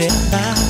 liberdade. Né?